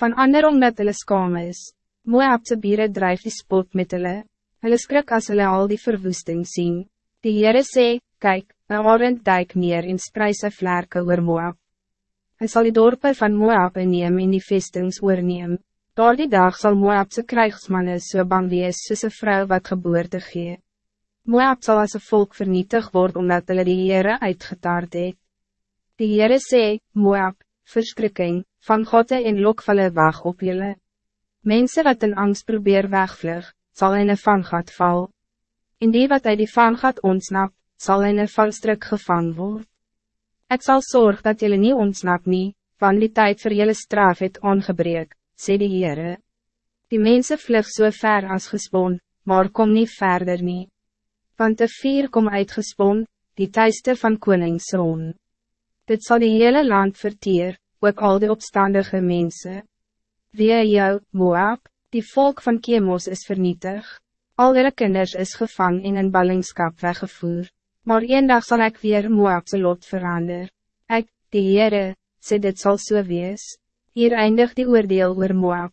van ander omdat hulle skam is. Moabse bieren drijf die spot met hulle. Hulle skrik as hulle al die verwoesting zien. Die Heere sê, kyk, een orend duik neer en sprei sy vlerke oor Moab. Hy sal die dorpe van Moab inneem en die vestings oorneem. Door die dag zal Moabse krijgsmannen so bang wees soos een vrou wat geboorte gee. Moab zal als een volk vernietig worden omdat hulle die Heere uitgetaard het. Die Heere sê, Moab, verschrikking, van Godde en lokvalle wag op julle. Mensen wat in angst probeer wegvlug, zal in een vangat val. En die wat uit die vangat ontsnap, zal in een valstrik gevang worden. Ik zal zorgen dat jullie niet ontsnap nie, van die tijd voor jullie straf het ongebreek, sê die Heere. Die mensen vlug so ver als gespon, maar kom niet verder nie. Want de vier kom uitgespon, die thuister van koningszoon. Dit zal die hele land verteer, ook al die opstandige mensen. Wie jou, Moab, die volk van Kemos is vernietig. Al die kinders is gevangen in een ballingskap weggevoerd. Maar een dag zal ik weer Moabse lot verander. Ik, die Heere, sê dit zal so wees. Hier eindig die oordeel oor Moab.